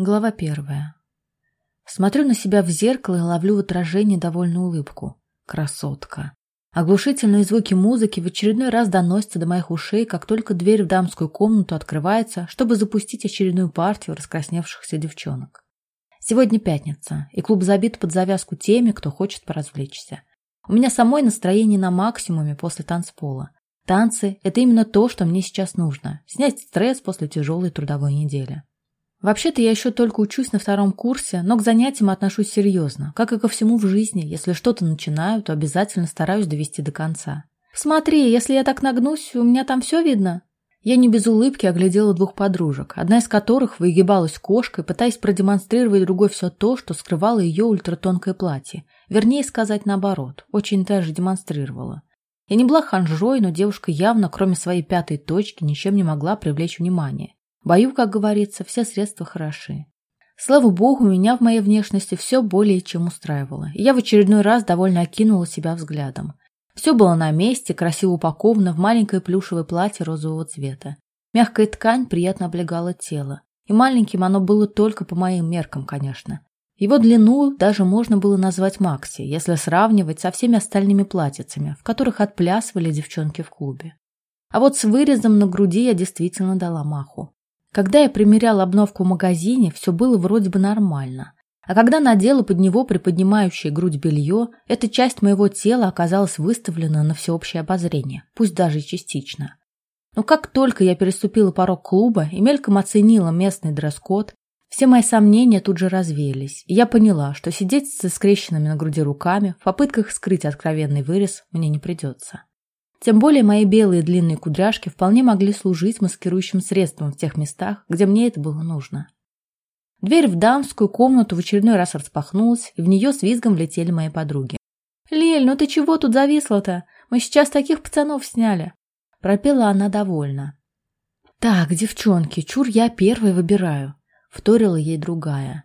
Глава первая. Смотрю на себя в зеркало и ловлю в отражении довольную улыбку. Красотка. Оглушительные звуки музыки в очередной раз доносятся до моих ушей, как только дверь в дамскую комнату открывается, чтобы запустить очередную партию раскрасневшихся девчонок. Сегодня пятница, и клуб забит под завязку теми, кто хочет поразвлечься. У меня самой настроение на максимуме после танцпола. Танцы – это именно то, что мне сейчас нужно. Снять стресс после тяжелой трудовой недели. Вообще-то я еще только учусь на втором курсе, но к занятиям отношусь серьезно. Как и ко всему в жизни, если что-то начинаю, то обязательно стараюсь довести до конца. «Смотри, если я так нагнусь, у меня там все видно?» Я не без улыбки оглядела двух подружек, одна из которых выгибалась кошкой, пытаясь продемонстрировать другой все то, что скрывало ее ультратонкое платье. Вернее сказать наоборот, очень даже демонстрировала. Я не была ханжой, но девушка явно, кроме своей пятой точки, ничем не могла привлечь внимание. Бою, как говорится, все средства хороши. Слава богу, меня в моей внешности все более чем устраивало, и я в очередной раз довольно окинула себя взглядом. Все было на месте, красиво упаковано в маленькое плюшевое платье розового цвета. Мягкая ткань приятно облегала тело. И маленьким оно было только по моим меркам, конечно. Его длину даже можно было назвать макси, если сравнивать со всеми остальными платьицами, в которых отплясывали девчонки в клубе. А вот с вырезом на груди я действительно дала маху. Когда я примеряла обновку в магазине, все было вроде бы нормально. А когда надела под него приподнимающее грудь белье, эта часть моего тела оказалась выставлена на всеобщее обозрение, пусть даже частично. Но как только я переступила порог клуба и мельком оценила местный дресс-код, все мои сомнения тут же развеялись, и я поняла, что сидеть со скрещенными на груди руками в попытках скрыть откровенный вырез мне не придется. Тем более мои белые длинные кудряшки вполне могли служить маскирующим средством в тех местах, где мне это было нужно. Дверь в дамскую комнату в очередной раз распахнулась, и в нее с визгом влетели мои подруги. «Лель, ну ты чего тут зависла-то? Мы сейчас таких пацанов сняли!» Пропела она довольно. «Так, девчонки, чур я первой выбираю», — вторила ей другая.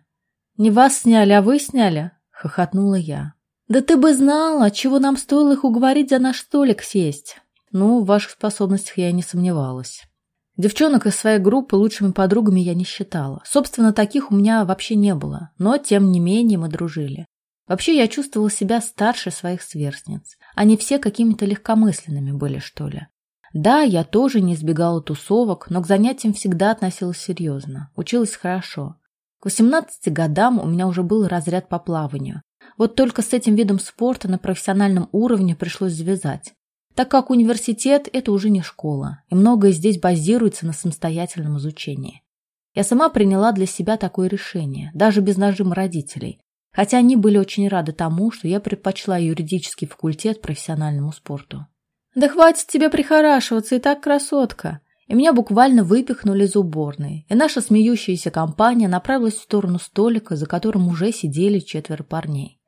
«Не вас сняли, а вы сняли?» — хохотнула я. «Да ты бы знала, чего нам стоило их уговорить за наш столик сесть!» «Ну, в ваших способностях я не сомневалась». Девчонок из своей группы лучшими подругами я не считала. Собственно, таких у меня вообще не было, но тем не менее мы дружили. Вообще я чувствовала себя старше своих сверстниц. Они все какими-то легкомысленными были, что ли. Да, я тоже не избегала тусовок, но к занятиям всегда относилась серьезно. Училась хорошо. К 18 годам у меня уже был разряд по плаванию. Вот только с этим видом спорта на профессиональном уровне пришлось завязать так как университет – это уже не школа, и многое здесь базируется на самостоятельном изучении. Я сама приняла для себя такое решение, даже без нажима родителей, хотя они были очень рады тому, что я предпочла юридический факультет профессиональному спорту. «Да хватит тебе прихорашиваться, и так красотка!» И меня буквально выпихнули из уборной, и наша смеющаяся компания направилась в сторону столика, за которым уже сидели четверо парней.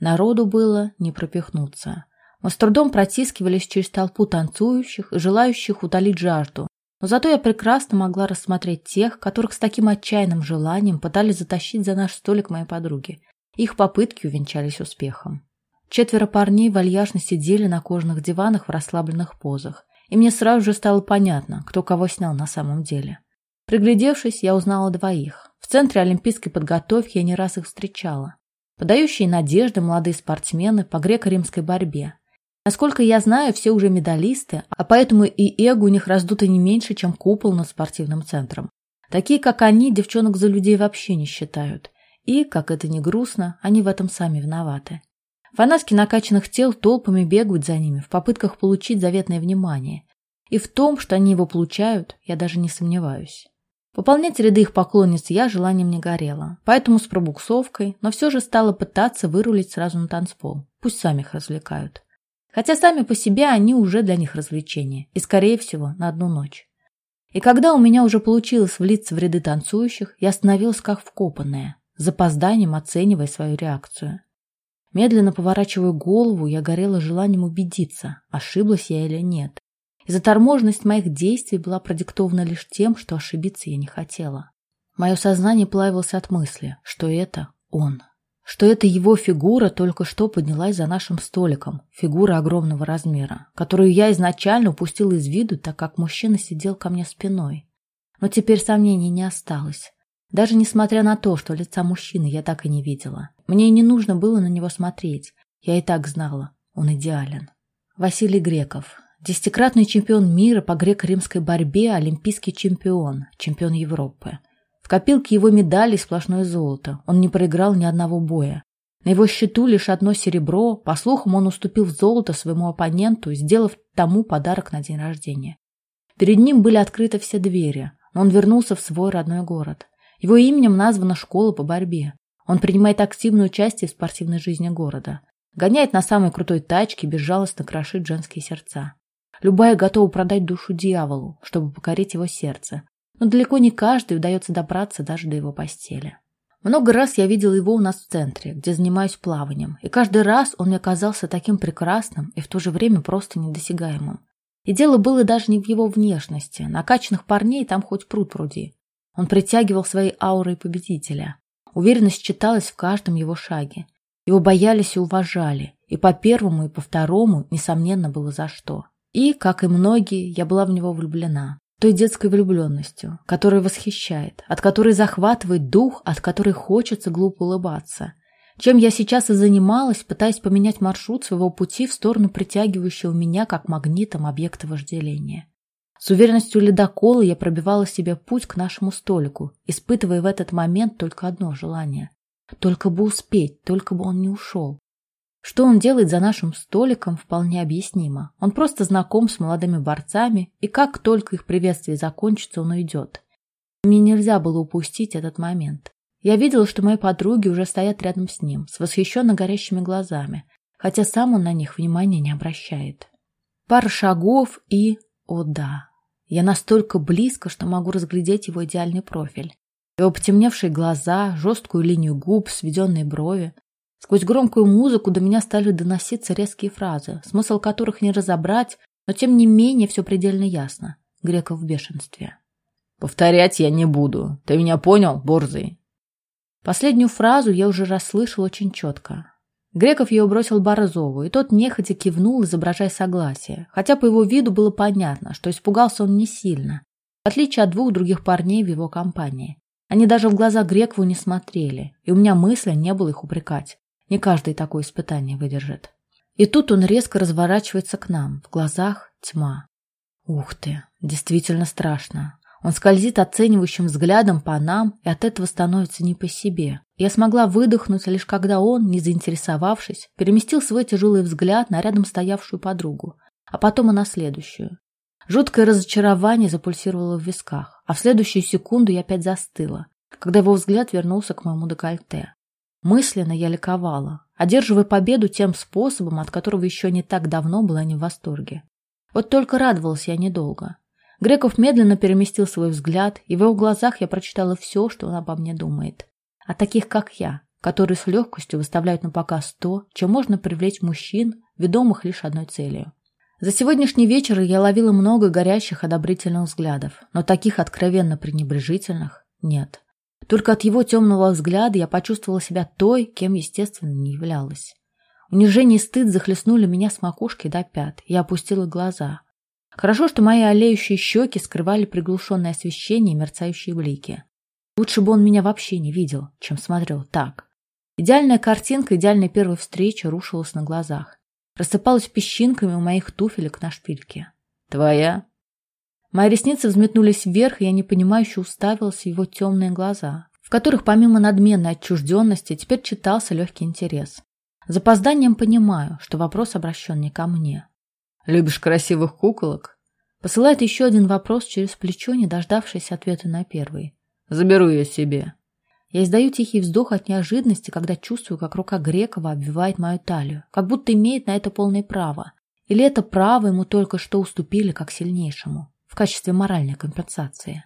Народу было не пропихнуться – мы с трудом протискивались через толпу танцующих и желающих утолить жажду, но зато я прекрасно могла рассмотреть тех, которых с таким отчаянным желанием пытались затащить за наш столик мои подруги. Их попытки увенчались успехом. Четверо парней вальяжно сидели на кожаных диванах в расслабленных позах, и мне сразу же стало понятно, кто кого снял на самом деле. Приглядевшись, я узнала двоих. В центре олимпийской подготовки я не раз их встречала. Подающие надежды молодые спортсмены по греко-римской борьбе, Насколько я знаю, все уже медалисты, а поэтому и эго у них раздуто не меньше, чем купол над спортивным центром. Такие, как они, девчонок за людей вообще не считают. И, как это ни грустно, они в этом сами виноваты. Фанатки накачанных тел толпами бегают за ними в попытках получить заветное внимание. И в том, что они его получают, я даже не сомневаюсь. Пополнять ряды их поклонниц я желанием не горела, поэтому с пробуксовкой, но все же стала пытаться вырулить сразу на танцпол. Пусть сами их развлекают. Хотя сами по себе они уже для них развлечение, и, скорее всего, на одну ночь. И когда у меня уже получилось влиться в ряды танцующих, я остановилась как вкопанная, запозданием оценивая свою реакцию. Медленно поворачивая голову, я горела желанием убедиться, ошиблась я или нет. И заторможенность моих действий была продиктована лишь тем, что ошибиться я не хотела. Мое сознание плавилось от мысли, что это он что это его фигура только что поднялась за нашим столиком, фигура огромного размера, которую я изначально упустила из виду, так как мужчина сидел ко мне спиной. Но теперь сомнений не осталось. Даже несмотря на то, что лица мужчины я так и не видела. Мне и не нужно было на него смотреть. Я и так знала, он идеален. Василий Греков. Десятикратный чемпион мира по греко-римской борьбе, олимпийский чемпион, чемпион Европы. В копилке его медалей сплошное золото. Он не проиграл ни одного боя. На его счету лишь одно серебро. По слухам, он уступил золото своему оппоненту, сделав тому подарок на день рождения. Перед ним были открыты все двери, он вернулся в свой родной город. Его именем названа школа по борьбе. Он принимает активное участие в спортивной жизни города. Гоняет на самой крутой тачке, безжалостно крошит женские сердца. Любая готова продать душу дьяволу, чтобы покорить его сердце. Но далеко не каждый удается добраться даже до его постели. Много раз я видел его у нас в центре, где занимаюсь плаванием, и каждый раз он мне казался таким прекрасным и в то же время просто недосягаемым. И дело было даже не в его внешности. Накачанных парней там хоть пруд пруди. Он притягивал своей аурой победителя. Уверенность читалась в каждом его шаге. Его боялись и уважали. И по первому, и по второму, несомненно, было за что. И, как и многие, я была в него влюблена. Той детской влюбленностью, которая восхищает, от которой захватывает дух, от которой хочется глупо улыбаться. Чем я сейчас и занималась, пытаясь поменять маршрут своего пути в сторону притягивающего меня как магнитом объекта вожделения. С уверенностью ледокола я пробивала себе путь к нашему столику, испытывая в этот момент только одно желание. Только бы успеть, только бы он не ушел. Что он делает за нашим столиком, вполне объяснимо. Он просто знаком с молодыми борцами, и как только их приветствие закончится, он уйдет. Мне нельзя было упустить этот момент. Я видела, что мои подруги уже стоят рядом с ним, с восхищенно горящими глазами, хотя сам он на них внимания не обращает. Пара шагов и... О да, я настолько близко, что могу разглядеть его идеальный профиль. Его потемневшие глаза, жесткую линию губ, сведенные брови. Сквозь громкую музыку до меня стали доноситься резкие фразы, смысл которых не разобрать, но тем не менее все предельно ясно. Греков в бешенстве. «Повторять я не буду. Ты меня понял, борзый?» Последнюю фразу я уже расслышал очень четко. Греков ее бросил Борзову, и тот нехотя кивнул, изображая согласие, хотя по его виду было понятно, что испугался он не сильно, в отличие от двух других парней в его компании. Они даже в глаза Грекову не смотрели, и у меня мысли не было их упрекать. Не каждый такое испытание выдержит. И тут он резко разворачивается к нам, в глазах тьма. Ух ты, действительно страшно. Он скользит оценивающим взглядом по нам, и от этого становится не по себе. Я смогла выдохнуть, лишь когда он, не заинтересовавшись, переместил свой тяжелый взгляд на рядом стоявшую подругу, а потом и на следующую. Жуткое разочарование запульсировало в висках, а в следующую секунду я опять застыла, когда его взгляд вернулся к моему декольте. Мысленно я ликовала, одерживая победу тем способом, от которого еще не так давно была не в восторге. Вот только радовалась я недолго. Греков медленно переместил свой взгляд, и в его глазах я прочитала все, что он обо мне думает. О таких, как я, которые с легкостью выставляют на показ то, чем можно привлечь мужчин, ведомых лишь одной целью. За сегодняшний вечер я ловила много горящих одобрительных взглядов, но таких откровенно пренебрежительных нет. Только от его темного взгляда я почувствовала себя той, кем, естественно, не являлась. Унижение и стыд захлестнули меня с макушки до пят, я опустила глаза. Хорошо, что мои олеющие щеки скрывали приглушенное освещение и мерцающие блики. Лучше бы он меня вообще не видел, чем смотрел так. Идеальная картинка идеальной первой встречи рушилась на глазах. Рассыпалась песчинками у моих туфелек на шпильке. «Твоя?» Мои ресницы взметнулись вверх, и я непонимающе уставилась в его темные глаза, в которых помимо надменной отчужденности теперь читался легкий интерес. Запозданием понимаю, что вопрос обращен не ко мне. Любишь красивых куколок? Посылает еще один вопрос через плечо, не дождавшись ответа на первый. Заберу ее себе. Я издаю тихий вздох от неожиданности, когда чувствую, как рука Грекова обвивает мою талию, как будто имеет на это полное право. Или это право ему только что уступили как сильнейшему, в качестве моральной компенсации.